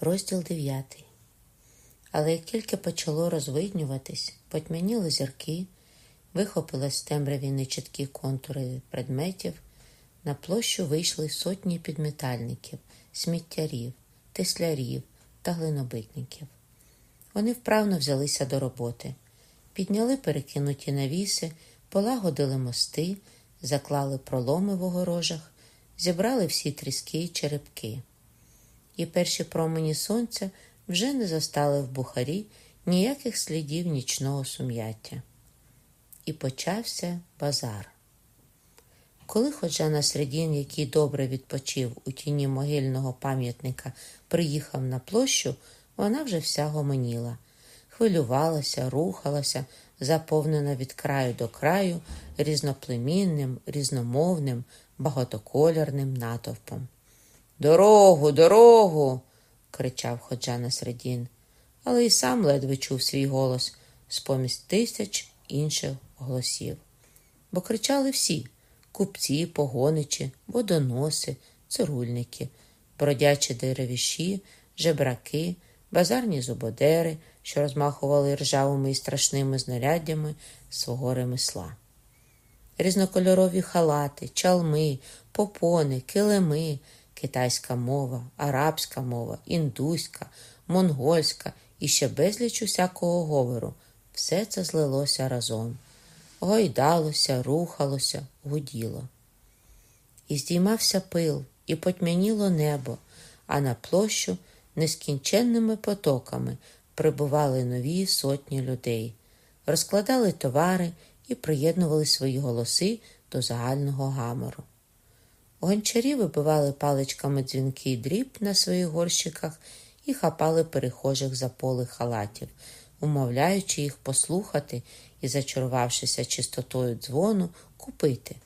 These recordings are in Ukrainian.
Розділ дев'ятий. Але як тільки почало розвиднюватись, потьмяніли зірки, вихопились з темряві нечіткі контури предметів, на площу вийшли сотні підметальників, сміттярів, теслярів та глинобитників. Вони вправно взялися до роботи, підняли перекинуті навіси, полагодили мости, заклали проломи в огорожах, зібрали всі тріски й черепки і перші промені сонця вже не застали в бухарі ніяких слідів нічного сум'яття. І почався базар. Коли ходжа на середін, який добре відпочив у тіні могильного пам'ятника, приїхав на площу, вона вже вся гомоніла, хвилювалася, рухалася, заповнена від краю до краю різноплемінним, різномовним, багатоколірним натовпом. Дорогу, дорогу. кричав ходжа на середін, але й сам ледве чув свій голос з поміж тисяч інших голосів. Бо кричали всі купці, погоничі, водоноси, цирульники, бродячі деревіші, жебраки, базарні зубодери, що розмахували ржавими і страшними знаряддями свого ремесла. Різнокольорові халати, чалми, попони, килими китайська мова, арабська мова, індуська, монгольська і ще безліч усякого говору. Все це злилося разом, гойдалося, рухалося, гуділо. І здіймався пил, і потьмяніло небо, а на площу нескінченними потоками прибували нові сотні людей, розкладали товари і приєднували свої голоси до загального гамору. Гончарі вибивали паличками дзвінкий дріб на своїх горщиках і хапали перехожих за поли халатів, умовляючи їх послухати і, зачарувавшися чистотою дзвону, купити.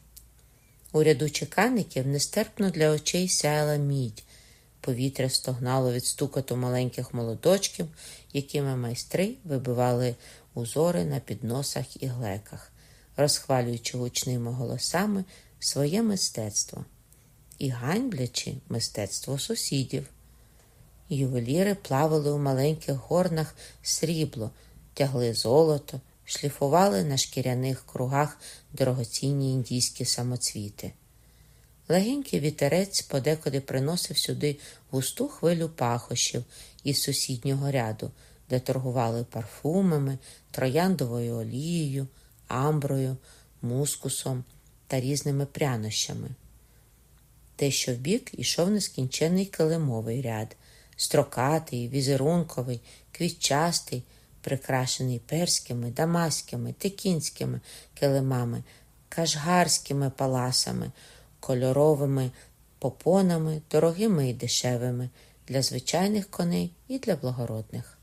У ряду чеканників нестерпно для очей сяяла мідь. Повітря стогнало від стукоту маленьких молоточків, якими майстри вибивали узори на підносах і глеках, розхвалюючи гучними голосами своє мистецтво і ганьблячи мистецтво сусідів. Ювеліри плавали у маленьких горнах срібло, тягли золото, шліфували на шкіряних кругах дорогоцінні індійські самоцвіти. Легенький вітерець подекуди приносив сюди густу хвилю пахощів із сусіднього ряду, де торгували парфумами, трояндовою олією, амброю, мускусом та різними прянощами те, що вбік ішов нескінчений килимовий ряд, строкатий, візерунковий, квітчастий, прикрашений перськими, дамаськими, текінськими килимами, кашгарськими паласами, кольоровими попонами, дорогими і дешевими для звичайних коней і для благородних.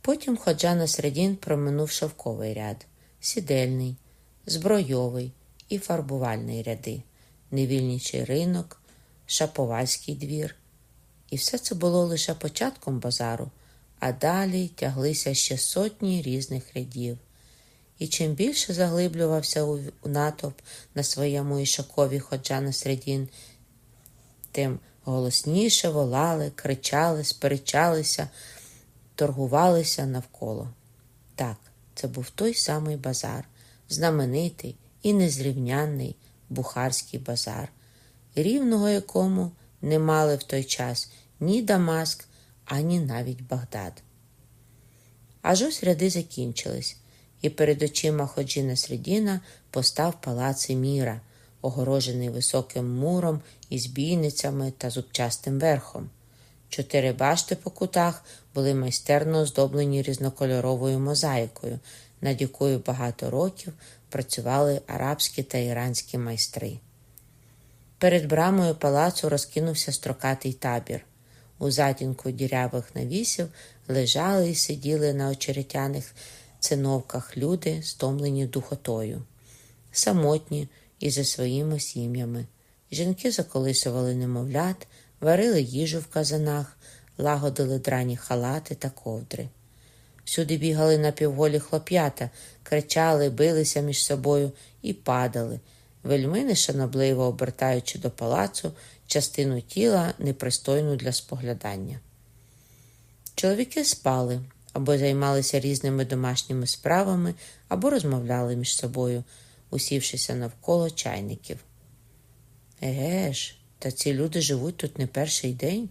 Потім ходжа на середін проминув шовковий ряд, сідельний, збройовий і фарбувальний ряди невільничий ринок, Шаповальський двір. І все це було лише початком базару, а далі тяглися ще сотні різних рядів. І чим більше заглиблювався у натовп на своєму ішакові ходжа на середін, тим голосніше волали, кричали, сперечалися, торгувалися навколо. Так, це був той самий базар, знаменитий і незрівнянний, Бухарський базар, рівного якому не мали в той час ні Дамаск, ані навіть Багдад. Аж ось ряди закінчились, і перед очима Ходжіна Средіна постав палац Міра, огорожений високим муром із бійницями та зубчастим верхом. Чотири башти по кутах були майстерно оздоблені різнокольоровою мозаїкою, над якою багато років працювали арабські та іранські майстри. Перед брамою палацу розкинувся строкатий табір. У затінку дірявих навісів лежали і сиділи на очеретяних циновках люди, стомлені духотою, самотні і за своїми сім'ями. Жінки заколисували немовлят, варили їжу в казанах, лагодили драні халати та ковдри. Всюди бігали напівголі хлоп'ята, кричали, билися між собою і падали, вельми нешанобливо обертаючи до палацу частину тіла, непристойну для споглядання. Чоловіки спали або займалися різними домашніми справами, або розмовляли між собою, усівшися навколо чайників. Еге ж, та ці люди живуть тут не перший день,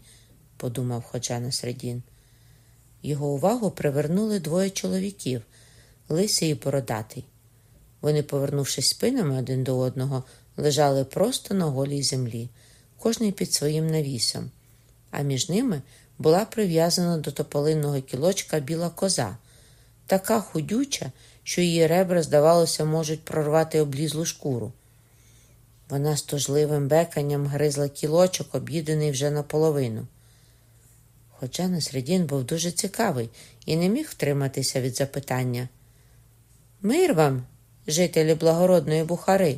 подумав Ходжа Середін. Його увагу привернули двоє чоловіків лисий і бородатий. Вони, повернувшись спинами один до одного, лежали просто на голій землі, кожний під своїм навісом, а між ними була прив'язана до тополинного кілочка біла коза, така худюча, що її ребра, здавалося, можуть прорвати облізлу шкуру. Вона з тужливим беканням гризла кілочок, об'їдений вже наполовину. Хоча Насредін був дуже цікавий і не міг втриматися від запитання. Мир вам, жителі благородної Бухари,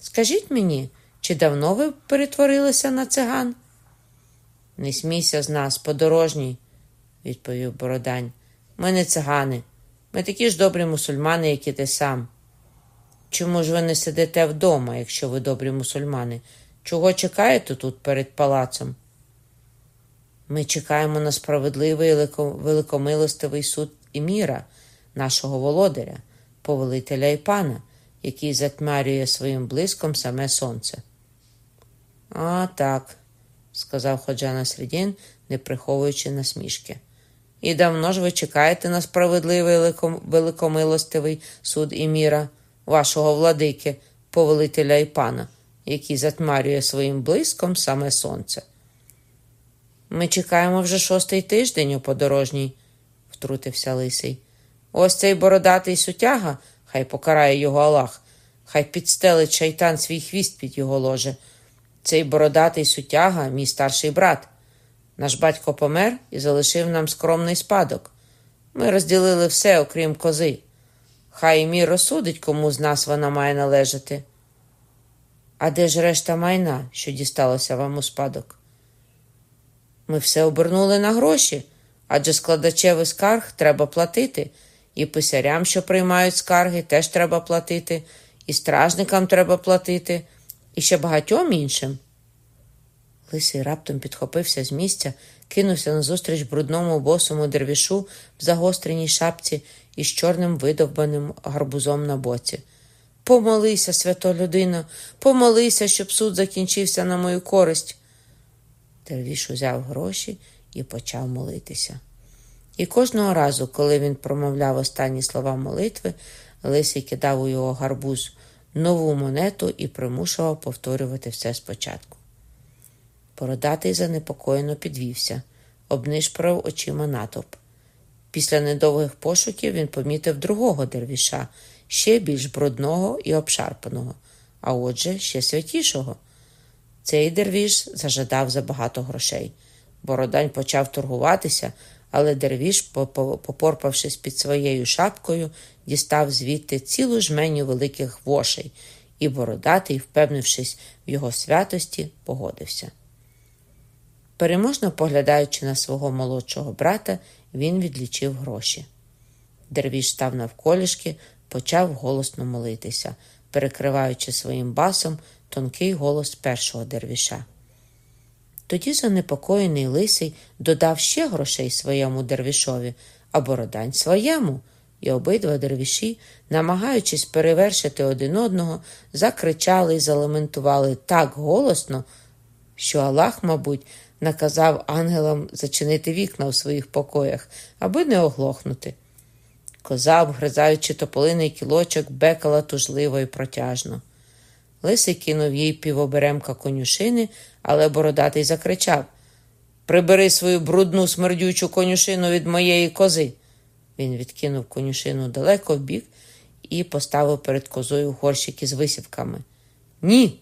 скажіть мені, чи давно ви перетворилися на циган? Не смійся з нас, подорожній, відповів Бородань. Ми не цигани. Ми такі ж добрі мусульмани, як і ти сам. Чому ж ви не сидите вдома, якщо ви добрі мусульмани? Чого чекаєте тут перед палацом? Ми чекаємо на справедливий великомилостивий суд Іміра, нашого володаря, повелителя і пана, який затьмарює своїм блиском саме сонце. А так, сказав Ходжана Средін, не приховуючи насмішки. І давно ж ви чекаєте на справедливий великомилостивий суд Іміра, вашого владики, повелителя і пана, який затьмарює своїм блиском саме сонце. Ми чекаємо вже шостий тиждень у подорожній, втрутився Лисий. Ось цей бородатий сутяга, хай покарає його Аллах, хай підстелить шайтан свій хвіст під його ложе. Цей бородатий сутяга, мій старший брат. Наш батько помер і залишив нам скромний спадок. Ми розділили все, окрім кози. Хай мір розсудить, кому з нас вона має належати. А де ж решта майна, що дісталося вам у спадок? Ми все обернули на гроші, адже складачевий скарг треба платити, і писарям, що приймають скарги, теж треба платити, і стражникам треба платити, і ще багатьом іншим. Лисий раптом підхопився з місця, кинувся назустріч брудному босому дервішу в загостреній шапці із чорним видовбаним гарбузом на боці. Помолися, свято людино, помолися, щоб суд закінчився на мою користь. Дервіш узяв гроші і почав молитися. І кожного разу, коли він промовляв останні слова молитви, Лисий кидав у його гарбуз нову монету і примушував повторювати все спочатку. Бородатий занепокоєно підвівся, обнишпорив очима натовп. Після недовгих пошуків він помітив другого дервіша, ще більш брудного і обшарпаного, а отже, ще святішого. Цей дервіш зажадав забагато грошей. Бородань почав торгуватися, але дервіш, попорпавшись під своєю шапкою, дістав звідти цілу жменю великих вошей, і бородатий, впевнившись в його святості, погодився. Переможно поглядаючи на свого молодшого брата, він відлічив гроші. Дервіш став навколішки, почав голосно молитися, перекриваючи своїм басом тонкий голос першого дервіша. Тоді занепокоєний лисий додав ще грошей своєму дервішові, а бородань своєму, і обидва дервіші, намагаючись перевершити один одного, закричали і залементували так голосно, що Аллах, мабуть, наказав ангелам зачинити вікна у своїх покоях, аби не оглохнути. Коза, обгризаючи тополиний кілочок, бекала тужливо і протяжно. Лисий кинув їй півоберемка конюшини, але бородатий закричав Прибери свою брудну смердючу конюшину від моєї кози. Він відкинув конюшину далеко в бік і поставив перед козою горщик із висівками. Ні,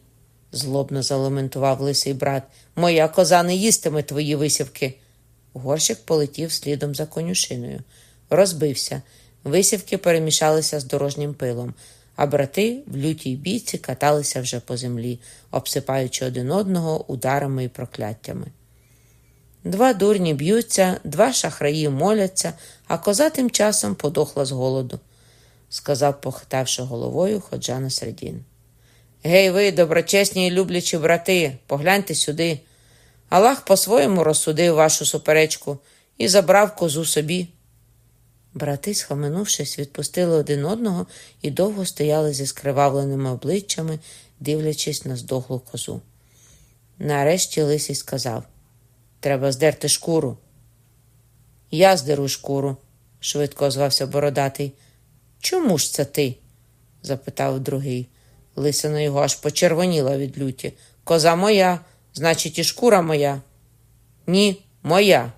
злобно залементував лисий брат. Моя коза не їстиме твої висівки. Горщик полетів слідом за конюшиною. Розбився. Висівки перемішалися з дорожнім пилом а брати в лютій бійці каталися вже по землі, обсипаючи один одного ударами і прокляттями. Два дурні б'ються, два шахраї моляться, а коза тим часом подохла з голоду, сказав, похитавши головою Ходжана Середін. Гей, ви, доброчесні і люблячі брати, погляньте сюди. Аллах по-своєму розсудив вашу суперечку і забрав козу собі. Брати, схаменувшись, відпустили один одного і довго стояли зі скривавленими обличчями, дивлячись на здохлу козу. Нарешті Лисий сказав Треба здерти шкуру. Я здеру шкуру, швидко озвався бородатий. Чому ж це ти? запитав другий. Лисина його аж почервоніла від люті. Коза моя, значить, і шкура моя. Ні, моя.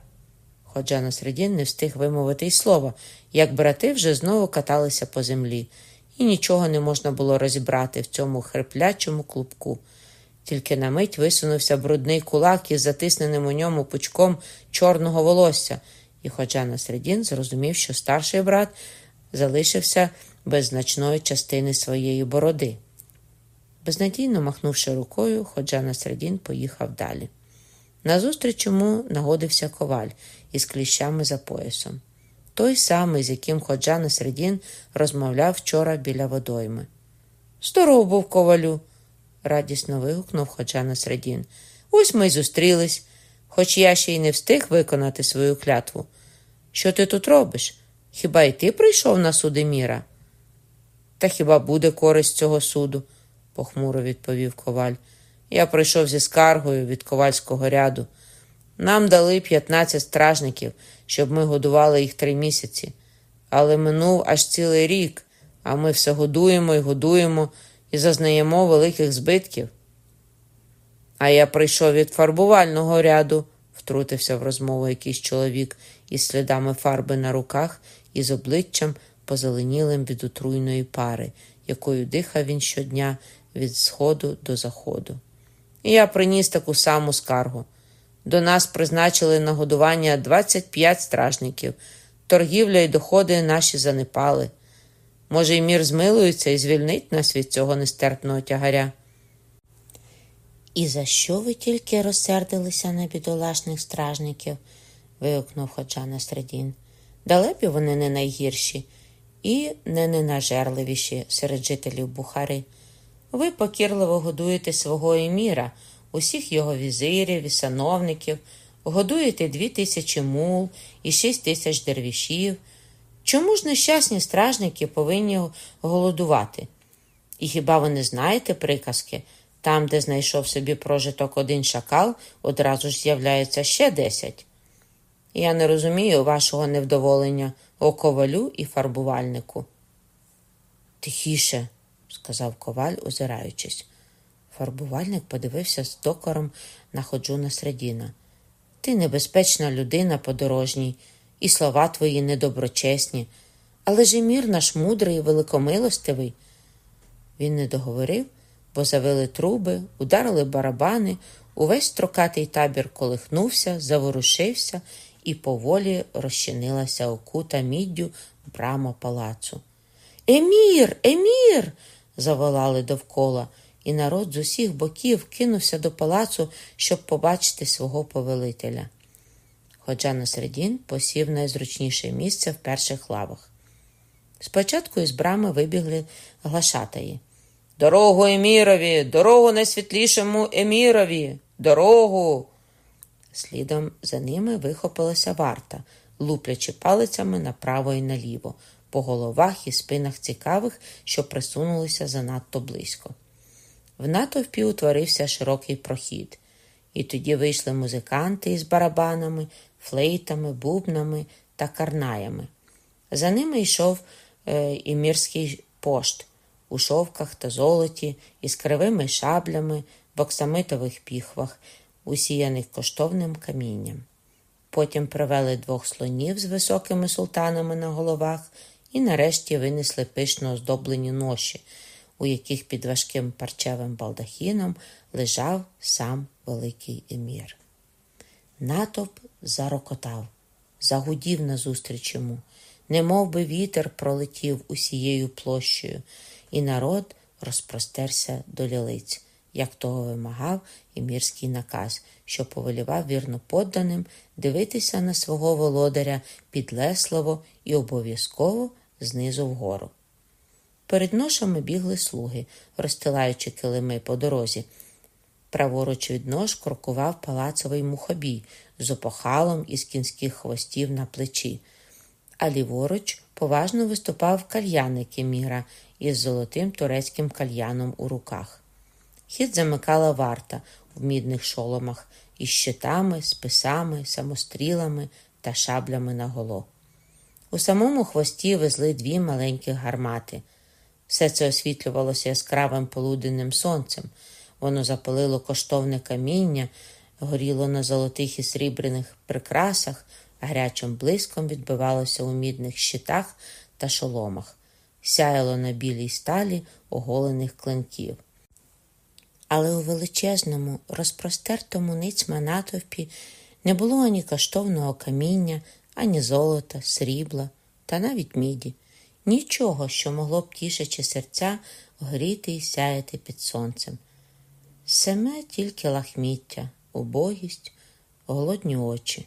Ходжа на середін не встиг вимовити й слова, як брати вже знову каталися по землі, і нічого не можна було розібрати в цьому хриплячому клубку. Тільки на мить висунувся брудний кулак із затисненим у ньому пучком чорного волосся, і Ходжа на середін зрозумів, що старший брат залишився без значної частини своєї бороди. Безнадійно махнувши рукою, Ходжа на середін поїхав далі. Назустріч йому нагодився коваль із кліщами за поясом. Той самий, з яким Ходжа на середін розмовляв вчора біля водойми. Здоров був ковалю, радісно вигукнув Ходжа на середін. Ось ми й зустрілись, хоч я ще й не встиг виконати свою клятву. Що ти тут робиш? Хіба й ти прийшов на суди міра? Та хіба буде користь цього суду? похмуро відповів коваль. Я прийшов зі скаргою від ковальського ряду. Нам дали 15 стражників, щоб ми годували їх три місяці. Але минув аж цілий рік, а ми все годуємо і годуємо і зазнаємо великих збитків. А я прийшов від фарбувального ряду, втрутився в розмову якийсь чоловік із слідами фарби на руках і з обличчям позеленілим від отруйної пари, якою дихав він щодня від сходу до заходу. І я приніс таку саму скаргу. До нас призначили на годування 25 стражників, торгівля і доходи наші занепали. Може, й мір змилується і звільнить нас від цього нестерпного тягаря. І за що ви тільки розсердилися на бідолашних стражників? вигукнув Ходжа на середін. Далебі вони не найгірші і не ненажерливіші серед жителів Бухари. Ви покірливо годуєте свого еміра, усіх його візирів і сановників, годуєте дві тисячі мул і шість тисяч дервішів. Чому ж нещасні стражники повинні голодувати? І хіба ви не знаєте приказки? Там, де знайшов собі прожиток один шакал, одразу ж з'являється ще десять. Я не розумію вашого невдоволення о ковалю і фарбувальнику. Тихіше, сказав коваль, озираючись. Фарбувальник подивився з докором на ходжу на середіна. Ти небезпечна людина подорожній, і слова твої недоброчесні, але ж і мір наш мудрий і великомилостивий. Він не договорив, бо завели труби, ударили барабани, увесь строкатий табір колихнувся, заворушився і поволі розчинилася окута міддю брама палацу. Емір, емір. Заволали довкола, і народ з усіх боків кинувся до палацу, щоб побачити свого повелителя. Ходжа на середін посів найзручніше місце в перших лавах. Спочатку із брами вибігли глашатаї. Дорогу Емірові, дорогу найсвітлішому Емірові, дорогу. Слідом за ними вихопилася варта, луплячи палицями направо і наліво, по головах і спинах цікавих, що присунулися занадто близько. В натовпі утворився широкий прохід, і тоді вийшли музиканти із барабанами, флейтами, бубнами та карнаями. За ними йшов е, і пошт у шовках та золоті, із кривими шаблями, в оксамитових піхвах, усіяних коштовним камінням. Потім привели двох слонів з високими султанами на головах і нарешті винесли пишно оздоблені ноші, у яких під важким парчевим балдахіном лежав сам великий емір. Натовп зарокотав, загудів назустріч йому, немов би вітер пролетів усією площею, і народ розпростерся до лілиць, як того вимагав імірський наказ, що повелівав вірно подданим дивитися на свого володаря підлесливо і обов'язково знизу вгору. Перед ношами бігли слуги, розстилаючи килими по дорозі. Праворуч від нож крокував палацовий мухобій з опохалом із кінських хвостів на плечі, а ліворуч поважно виступав кальяник Еміра із золотим турецьким кальяном у руках. Хід замикала варта в мідних шоломах із щитами, списами, самострілами та шаблями наголо. У самому хвості везли дві маленькі гармати. Все це освітлювалося яскравим полуденним сонцем. Воно запалило коштовне каміння, горіло на золотих і срібрених прикрасах, гарячим блиском відбивалося у мідних щитах та шоломах, сяяло на білій сталі оголених клинків. Але у величезному, розпростертому ницьма натовпі не було ані коштовного каміння, ані золота, срібла та навіть міді, нічого, що могло б тішачи серця горіти і сяяти під сонцем. Семе тільки лахміття, убогість, голодні очі.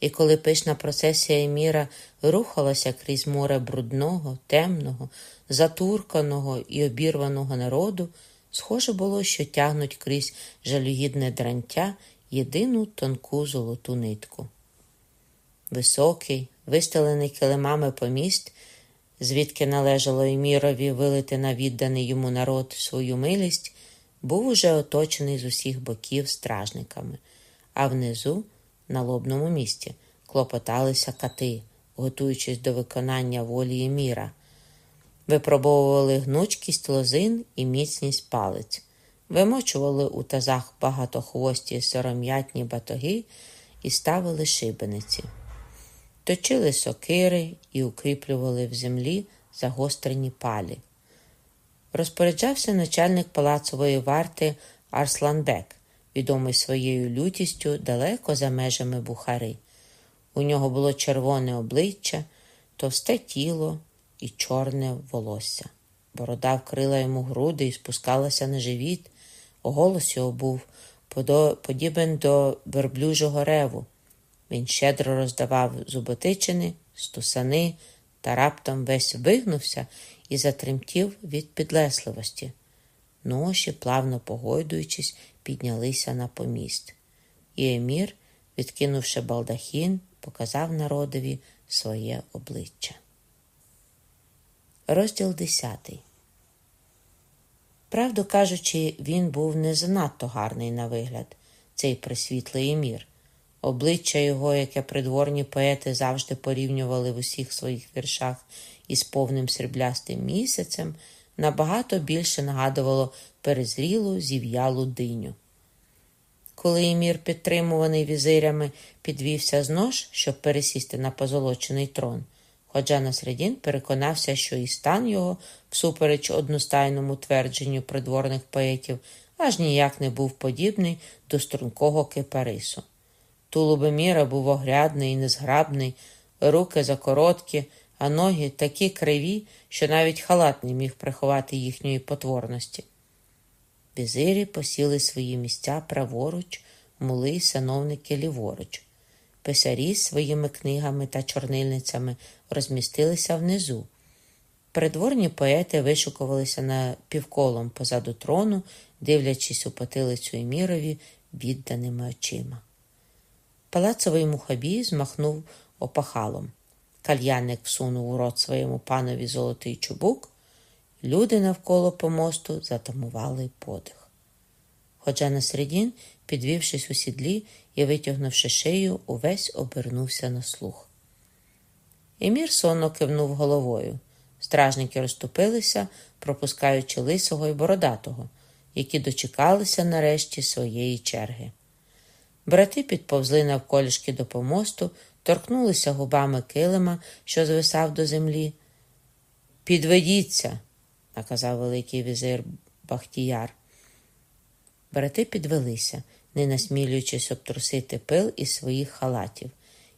І коли пишна процесія Еміра рухалася крізь море брудного, темного, затурканого і обірваного народу, схоже було, що тягнуть крізь жалюгідне дрантя єдину тонку золоту нитку. Високий, вистелений килимами поміст, звідки належало Емірові вилити на відданий йому народ свою милість, був уже оточений з усіх боків стражниками, а внизу, на лобному місці, клопоталися кати, готуючись до виконання волі Еміра, випробовували гнучкість лозин і міцність палець, вимочували у тазах багатохвості сором'ятні батоги і ставили шибениці, точили сокири і укріплювали в землі загострені палі розпоряджався начальник палацової варти Арсланбек, відомий своєю лютістю далеко за межами Бухари. У нього було червоне обличчя, товсте тіло і чорне волосся. Борода вкрила йому груди і спускалася на живіт. Голос його був подібен до верблюжого реву. Він щедро роздавав зуботичини, стусани та раптом весь вигнувся і затремтів від підлесливості. Ноші, плавно погойдуючись, піднялися на поміст. І Емір, відкинувши балдахін, показав народові своє обличчя. Розділ десятий. Правду кажучи, він був не занадто гарний на вигляд, цей присвітлий емір. Обличчя його, яке придворні поети завжди порівнювали в усіх своїх віршах із повним сріблястим місяцем, набагато більше нагадувало перезрілу зів'ялу диню. Коли Емір, підтримуваний візирями, підвівся з нож, щоб пересісти на позолочений трон, Ходжа Насредін переконався, що і стан його, всупереч одностайному твердженню придворних поетів, аж ніяк не був подібний до стрункого кипарису. Тулуб Еміра був огрядний і незграбний, руки закороткі, а ноги такі криві, що навіть халат не міг приховати їхньої потворності. Візирі посіли свої місця праворуч, мули й сановники ліворуч. Писарі з своїми книгами та чорнильницями розмістилися внизу. Придворні поети вишукувалися на півколом позаду трону, дивлячись у потилицю Емірові відданими очима. Палацовий мухабій змахнув опахалом. Кальянник всунув у рот своєму панові золотий чубук, люди навколо помосту затамували подих. Хоча на середін, підвівшись у сідлі і витягнувши шию, увесь обернувся на слух. Емір сонно кивнув головою. Стражники розступилися, пропускаючи лисого і бородатого, які дочекалися нарешті своєї черги. Брати підповзли навколішки до помосту, торкнулися губами килима, що звисав до землі. Підведіться, наказав Великий візир Бахтіяр. Брати підвелися, не насмілюючись обтрусити пил із своїх халатів.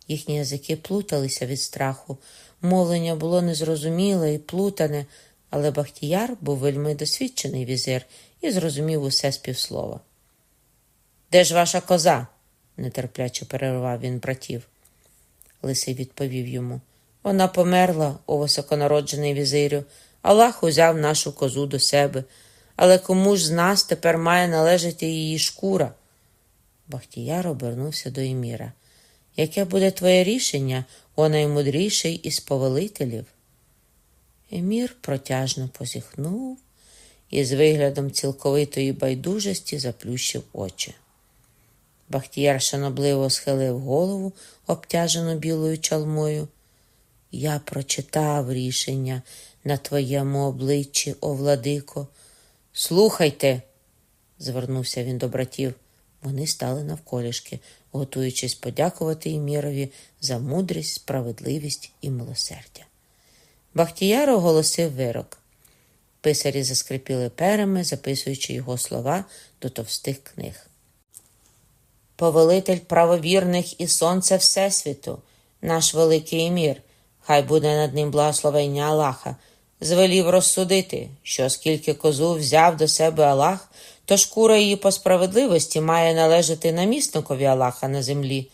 Їхні язики плуталися від страху. Мовлення було незрозуміле і плутане, але Бахтіяр був вельми досвідчений візир і зрозумів усе співслова. Де ж ваша коза? Нетерпляче перервав він братів. Лисий відповів йому. Вона померла, о високонароджений візирю, Аллах узяв нашу козу до себе, але кому ж з нас тепер має належати її шкура? Бахтіяр обернувся до Еміра. Яке буде твоє рішення, о наймудріший із повелителів? Емір протяжно позіхнув і з виглядом цілковитої байдужості заплющив очі. Бахтіяр шанобливо схилив голову, обтяжену білою чалмою. Я прочитав рішення на твоєму обличчі, о владико. Слухайте, звернувся він до братів. Вони стали навколішки, готуючись подякувати Імірові за мудрість, справедливість і милосердя. Бахтіяр оголосив вирок. Писарі заскрипіли перами, записуючи його слова до товстих книг. Повелитель правовірних і сонце Всесвіту, наш великий Емір, хай буде над ним благословення Аллаха, звелів розсудити, що оскільки козу взяв до себе Аллах, то шкура її по справедливості має належати намісникові Аллаха на землі,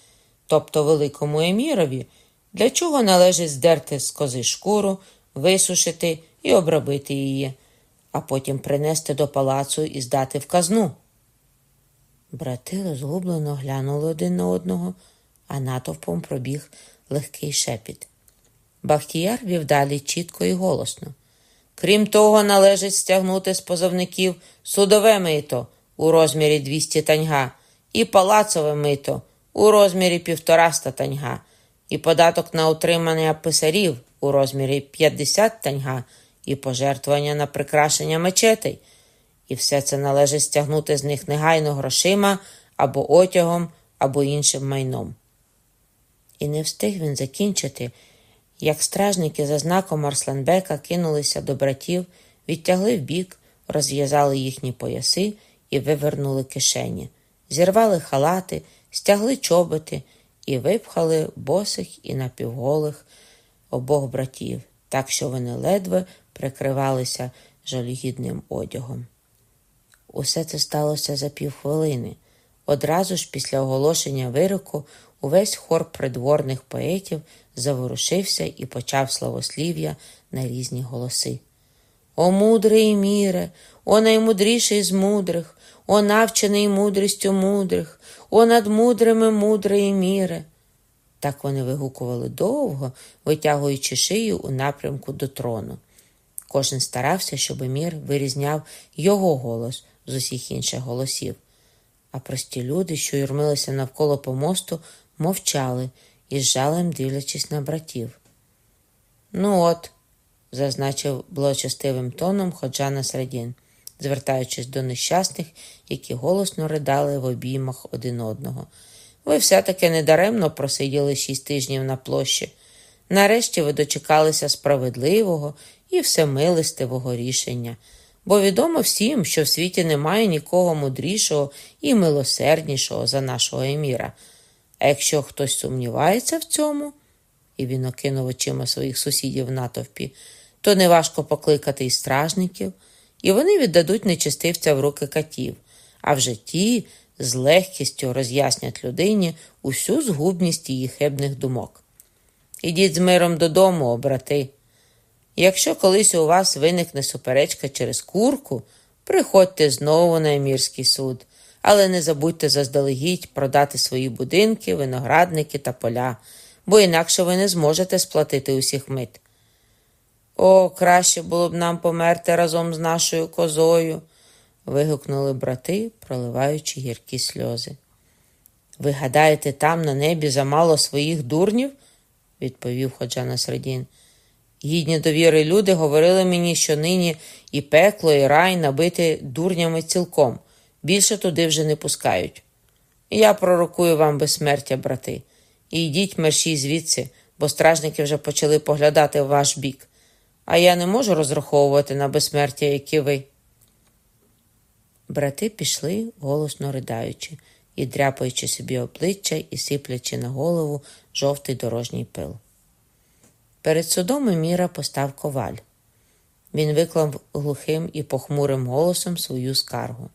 тобто великому емірові, для чого належить здерти з кози шкуру, висушити і обробити її, а потім принести до палацу і здати в казну. Брати розгублено глянули один на одного, а натовпом пробіг легкий шепіт. Бахтіяр вів далі чітко і голосно. Крім того, належить стягнути з позовників судове мито у розмірі 200 таньга, і палацове мито у розмірі півтораста таньга, і податок на утримання писарів у розмірі 50 таньга, і пожертвування на прикрашення мечетей. І все це належить стягнути з них негайно грошима або отягом, або іншим майном. І не встиг він закінчити як стражники за знаком Арсланбека кинулися до братів, відтягли вбік, розв'язали їхні пояси і вивернули кишені, зірвали халати, стягли чоботи і випхали босих і напівголих обох братів, так що вони ледве прикривалися жалюгідним одягом. Усе це сталося за півхвилини. Одразу ж після оголошення вироку увесь хор придворних поетів заворушився і почав славослів'я на різні голоси. О мудрий міре, о наймудріший з мудрих, о навчений мудрістю мудрих, о над мудрими мудрий міре. Так вони вигукували довго, витягуючи шию у напрямку до трону. Кожен старався, щоб мір вирізняв його голос з усіх інших голосів. А прості люди, що юрмилися навколо помосту, мовчали і з жалем дивлячись на братів. Ну, от, зазначив благочестивим тоном Ходжа Середін, звертаючись до нещасних, які голосно ридали в обіймах один одного. Ви все-таки недаремно просиділи шість тижнів на площі. Нарешті ви дочекалися справедливого і всемилистивого рішення, бо відомо всім, що в світі немає нікого мудрішого і милосерднішого за нашого еміра. А якщо хтось сумнівається в цьому, і він окинув очима своїх сусідів в натовпі, то неважко покликати і стражників, і вони віддадуть нечистивця в руки катів, а вже ті з легкістю роз'яснять людині усю згубність її хибних думок. Ідіть з миром додому, брати. Якщо колись у вас виникне суперечка через курку, приходьте знову на емірський суд але не забудьте заздалегідь продати свої будинки, виноградники та поля, бо інакше ви не зможете сплатити усіх мит. О, краще було б нам померти разом з нашою козою. вигукнули брати, проливаючи гіркі сльози. Ви гадаєте, там на небі замало своїх дурнів? відповів Ходжа Насредін. Гідні довіри люди говорили мені, що нині і пекло, і рай набити дурнями цілком більше туди вже не пускають. Я пророкую вам безсмертя, брати, і йдіть мерші звідси, бо стражники вже почали поглядати в ваш бік, а я не можу розраховувати на безсмертя, як і ви. Брати пішли, голосно ridaючи, і дряпаючи собі обличчя і сиплячи на голову жовтий дорожній пил. Перед судом Еміра постав коваль. Він виклав глухим і похмурим голосом свою скаргу.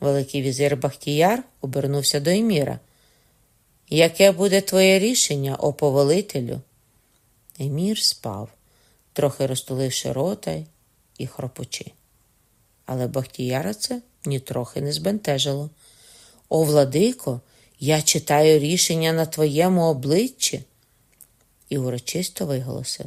Великий візир Бахтіяр обернувся до Еміра. Яке буде твоє рішення, о повелителю? Емір спав, трохи розтуливши рота і хропочи. Але Бахтіяра це нітрохи не збентежило. О, владико, я читаю рішення на твоєму обличчі. І урочисто виголосив.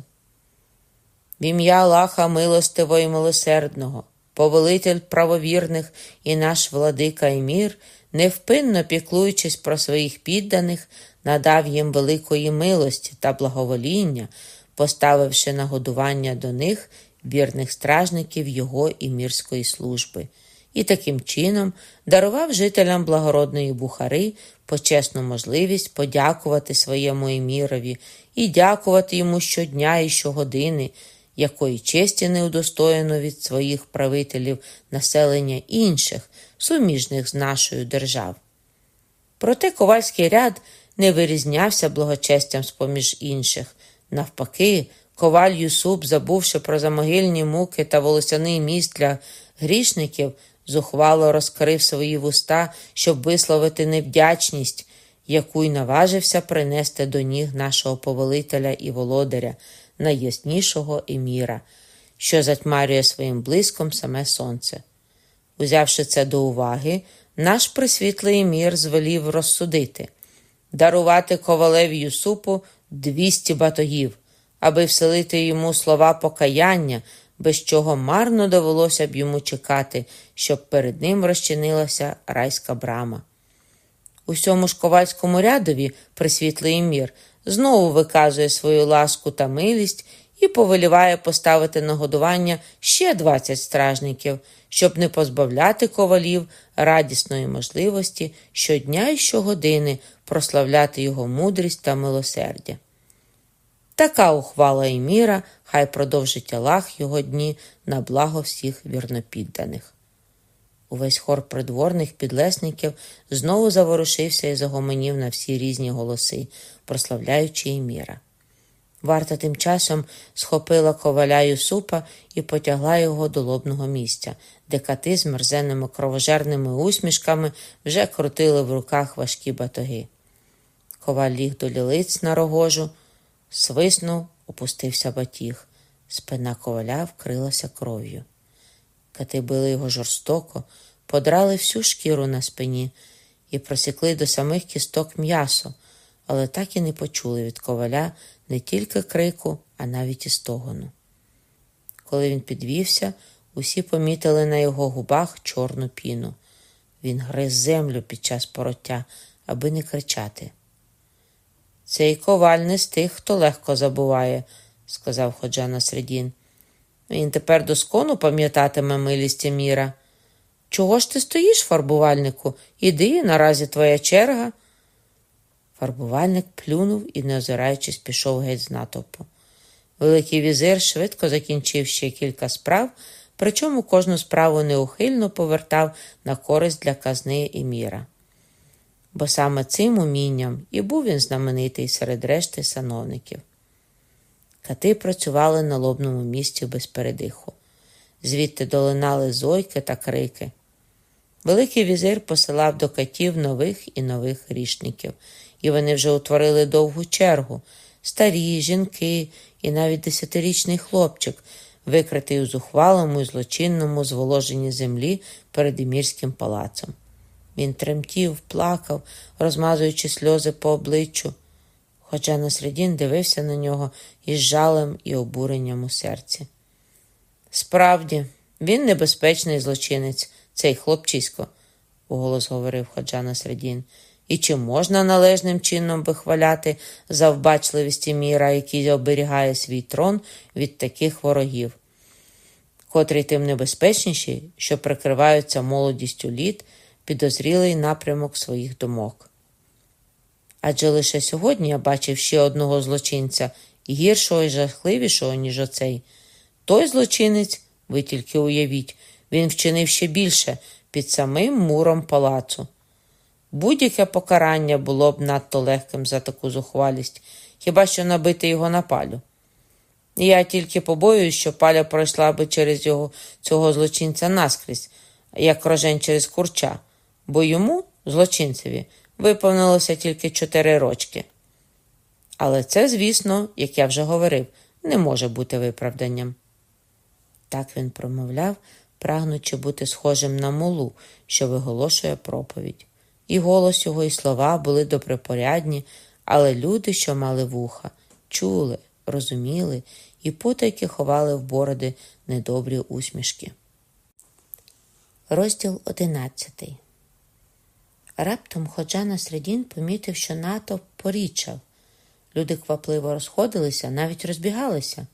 В ім'я Аллаха милостивого і милосердного, повелитель правовірних і наш владика Емір, невпинно піклуючись про своїх підданих, надав їм великої милості та благовоління, поставивши нагодування до них вірних стражників його і мірської служби, і таким чином дарував жителям благородної Бухари почесну можливість подякувати своєму емірові і дякувати йому щодня і щогодини, якої честі не удостоєно від своїх правителів населення інших, суміжних з нашою держав. Проте ковальський ряд не вирізнявся благочестям з поміж інших. Навпаки, коваль Юсуп, забувши про замогильні муки та волосяний міст для грішників, зухвало розкрив свої вуста, щоб висловити невдячність, яку й наважився принести до ніг нашого повелителя і володаря, найяснішого еміра, що затьмарює своїм блиском саме сонце. Узявши це до уваги, наш присвітлий емір звелів розсудити дарувати ковалеві Юсупу двісті батогів, аби вселити йому слова покаяння, без чого марно довелося б йому чекати, щоб перед ним розчинилася райська брама. Усьому ж ковальському рядові присвітлий мір знову виказує свою ласку та милість і повеліває поставити на годування ще двадцять стражників, щоб не позбавляти ковалів радісної можливості щодня і щогодини прославляти його мудрість та милосердя. Така ухвала і міра, хай продовжить Аллах його дні на благо всіх вірнопідданих. Увесь хор придворних підлесників знову заворушився і загомонів на всі різні голоси, прославляючи Еміра. Варта тим часом схопила коваля Юсупа і потягла його до лобного місця, де кати з мерзенними кровожерними усмішками вже крутили в руках важкі батоги. Коваль ліг до лілиць на рогожу, свиснув, опустився батіг. Спина коваля вкрилася кров'ю. Кати били його жорстоко, подрали всю шкіру на спині і просікли до самих кісток м'ясо, але так і не почули від коваля не тільки крику, а навіть і стогону. Коли він підвівся, усі помітили на його губах чорну піну. Він гриз землю під час пороття, аби не кричати. Цей коваль не з тих, хто легко забуває, сказав ходжа Насредін. Він тепер доскону пам'ятатиме милість міра. Чого ж ти стоїш, фарбувальнику? Іди, наразі твоя черга. Фарбувальник плюнув і, не озираючись, пішов геть з натовпу. Великий візир швидко закінчив ще кілька справ, причому кожну справу неухильно повертав на користь для казни і міра. Бо саме цим умінням і був він знаменитий серед решти сановників. Кати працювали на лобному місці без передиху. Звідти долинали зойки та крики. Великий візир посилав до катів нових і нових грішників, і вони вже утворили довгу чергу старі, жінки і навіть десятирічний хлопчик, викритий у зухвалому і злочинному зволоженні землі перед Емірським палацом. Він тремтів, плакав, розмазуючи сльози по обличчю. Хоча Насредін дивився на нього із жалем і обуренням у серці. Справді, він небезпечний злочинець, цей хлопчисько, уголос говорив Ходжа Насредін. І чи можна належним чином вихваляти завбачливість міра, який оберігає свій трон від таких ворогів, котрі тим небезпечніші, що прикриваються молодістю літ, підозрілий напрямок своїх думок. Адже лише сьогодні я бачив ще одного злочинця, гіршого і жахливішого, ніж оцей. Той злочинець, ви тільки уявіть, він вчинив ще більше під самим муром палацу. Будь-яке покарання було б надто легким за таку зухвалість, хіба що набити його на палю. Я тільки побоююсь, що паля пройшла би через його цього злочинця наскрізь, як рожень через курча, бо йому, злочинцеві, виповнилося тільки чотири рочки. Але це, звісно, як я вже говорив, не може бути виправданням. Так він промовляв, прагнучи бути схожим на мулу, що виголошує проповідь. І голос його, і слова були добропорядні, але люди, що мали вуха, чули, розуміли і потайки ховали в бороди недобрі усмішки. Розділ одинадцятий. Раптом ходжа на середін помітив, що НАТО порічав. Люди квапливо розходилися, навіть розбігалися.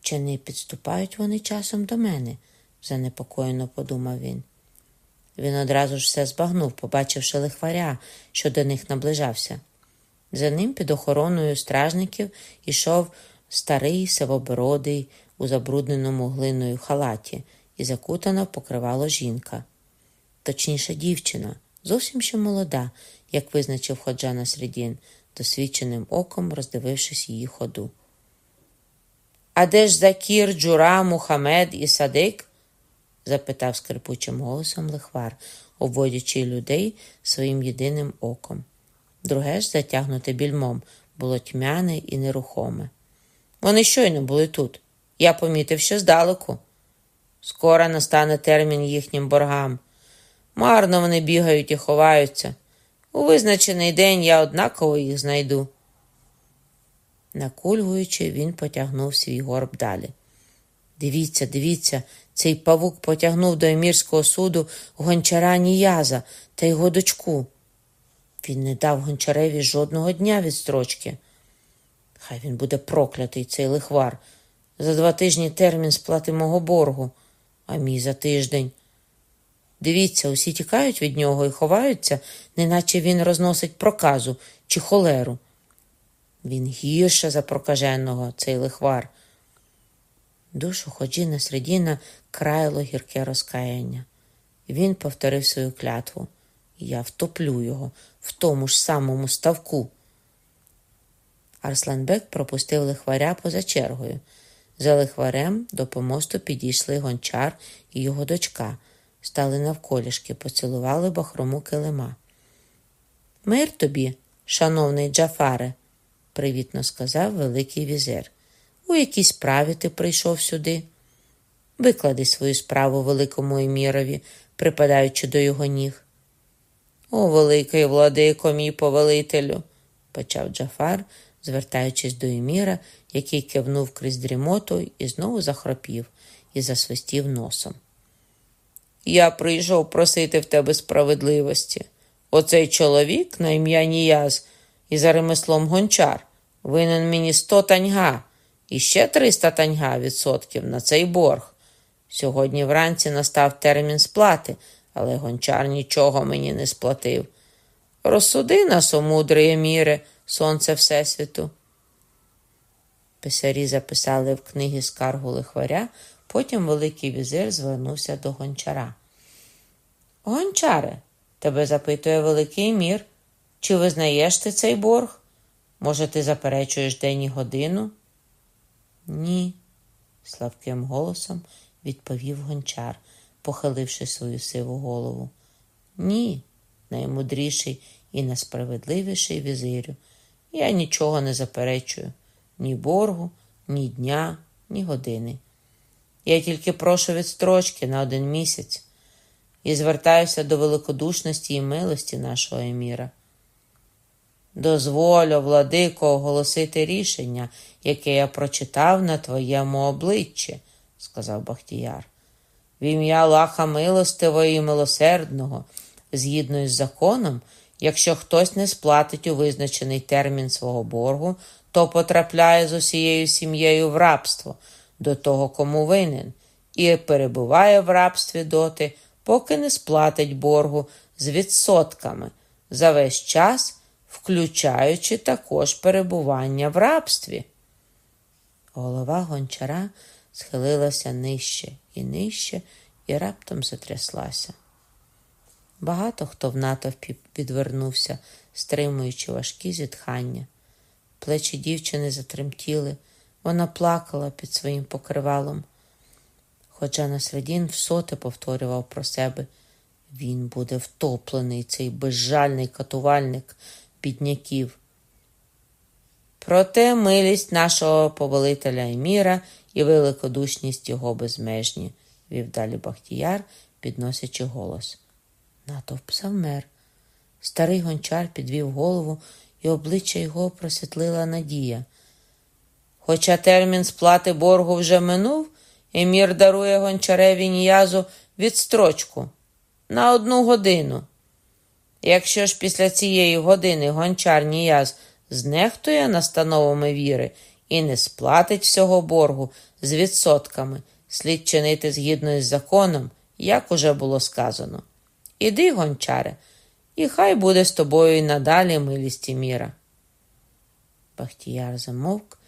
Чи не підступають вони часом до мене? занепокоєно подумав він. Він одразу ж все збагнув, побачивши лихваря, що до них наближався. За ним під охороною стражників ішов старий сивобородий у забрудненому глиною халаті і закутана в покривало жінка. Точніше, дівчина, зовсім ще молода, як визначив ходжа на середін, досвідченим оком роздивившись її ходу. А де ж Закір, Джура, Мухамед і Садик? запитав скрипучим голосом лихвар, обводячи людей своїм єдиним оком. Друге ж, затягнуте більмом, було тьмяне і нерухоме. Вони щойно були тут. Я помітив, що здалеку. Скоро настане термін їхнім боргам. Марно вони бігають і ховаються. У визначений день я однаково їх знайду. Накульгуючи, він потягнув свій горб далі. Дивіться, дивіться, цей павук потягнув до емірського суду гончара Ніяза та його дочку. Він не дав гончареві жодного дня відстрочки. Хай він буде проклятий, цей лихвар. За два тижні термін сплати мого боргу, а мій за тиждень. Дивіться, усі тікають від нього і ховаються, неначе він розносить проказу чи холеру. Він гірше за прокаженого, цей лихвар. Душу ходжіна Средіна краяло гірке розкаяння. Він повторив свою клятву. Я втоплю його в тому ж самому ставку. Арсланбек пропустив лихваря поза чергою. За лихварем до помосту підійшли гончар і його дочка, стали навколішки, поцілували бахрому килима. Мир тобі, шановний Джафаре, привітно сказав Великий візир. У якій справі ти прийшов сюди? Виклади свою справу великому емірові, припадаючи до його ніг. О, великий владико, мій повелителю, почав Джафар, звертаючись до Еміра, який кивнув крізь дрімоту і знову захропів і засвистів носом. Я прийшов просити в тебе справедливості. Оцей чоловік на ім'я Ніяз і за ремеслом гончар винен мені сто таньга і ще триста таньга відсотків на цей борг. Сьогодні вранці настав термін сплати, але гончар нічого мені не сплатив. Розсуди нас, о мудрий міре, сонце Всесвіту. Писарі записали в книги скаргу лихваря, потім Великий візир звернувся до гончара. Гончаре, тебе запитує Великий мір, чи визнаєш ти цей борг? Може, ти заперечуєш день і годину? Ні, слабким голосом відповів гончар, похиливши свою сиву голову. Ні, наймудріший і найсправедливіший візирю. Я нічого не заперечую ні боргу, ні дня, ні години. Я тільки прошу відстрочки на один місяць і звертаюся до великодушності і милості нашого еміра. Дозволю, владико, оголосити рішення, яке я прочитав на твоєму обличчі, сказав Бахтіяр. В ім'я Аллаха милостивого і милосердного, згідно із законом, якщо хтось не сплатить у визначений термін свого боргу, то потрапляє з усією сім'єю в рабство до того, кому винен, і перебуває в рабстві доти, поки не сплатить боргу з відсотками за весь час, включаючи також перебування в рабстві. Голова гончара схилилася нижче і нижче і раптом затряслася. Багато хто в натовпі відвернувся, стримуючи важкі зітхання. Плечі дівчини затремтіли, вона плакала під своїм покривалом. Хоча Насредін всоти повторював про себе він буде втоплений, цей безжальний катувальник бідняків. Проте милість нашого повелителя Еміра і великодушність його безмежні, вів далі Бахтіяр, підносячи голос. Натовп завмер. Старий гончар підвів голову, і обличчя його просвітлила надія. Хоча термін сплати боргу вже минув, Емір дарує гончареві ніязу відстрочку на одну годину. Якщо ж після цієї години гончар ніяз знехтує настановами віри і не сплатить всього боргу з відсотками, слід чинити згідно із законом, як уже було сказано. Іди, гончаре, і хай буде з тобою і надалі милість і міра. Бахтіяр замовк,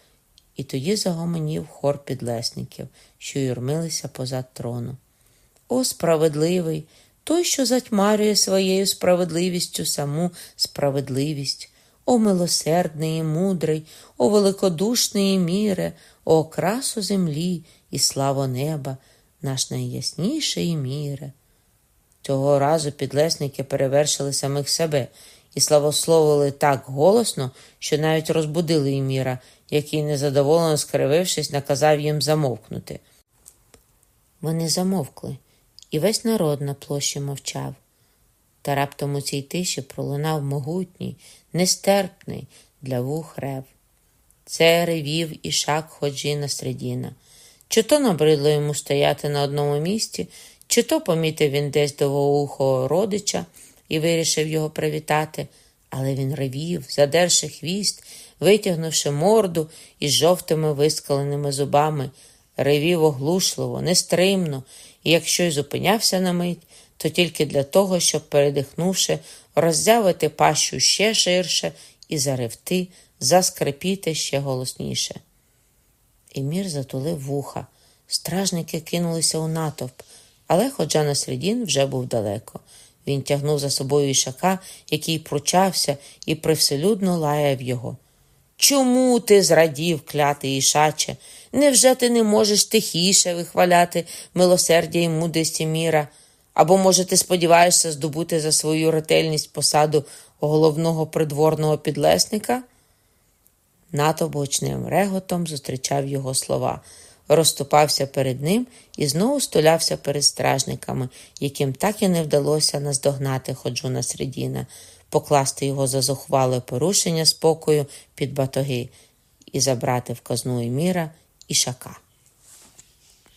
і тоді загомонів хор підлесників, що юрмилися позад трону. О, справедливий, той, що затьмарює своєю справедливістю саму справедливість, о милосердний і мудрий, о великодушний і міре, о окрасу землі і славу неба, наш найясніший міре. Цього разу підлесники перевершили самих себе і славословили так голосно, що навіть розбудили Іміра, який, незадоволено скривившись, наказав їм замовкнути. Вони замовкли, і весь народ на площі мовчав. Та раптом у цій тиші пролунав могутній, нестерпний для вух рев. Це ревів ішак Ходжіна Средіна. Чи то набридло йому стояти на одному місці, чи то помітив він десь довгоухого родича і вирішив його привітати, але він ревів, задерши хвіст, витягнувши морду із жовтими вискаленими зубами, ревів оглушливо, нестримно, і якщо й зупинявся на мить, то тільки для того, щоб, передихнувши, роззявити пащу ще ширше і заревти, заскрипіти ще голосніше. Імір затулив вуха. Стражники кинулися у натовп, але ходжа на середін вже був далеко. Він тягнув за собою ішака, який пручався і привселюдно лаяв його. Чому ти зрадів, клятий ішаче? Невже ти не можеш тихіше вихваляти милосердя і мудрість міра? Або, може, ти сподіваєшся здобути за свою ретельність посаду головного придворного підлесника? Натовп гучним реготом зустрічав його слова, розступався перед ним і знову стулявся перед стражниками, яким так і не вдалося наздогнати ходжуна Средіна, покласти його за зухвале порушення спокою під батоги і забрати в казну Еміра ішака.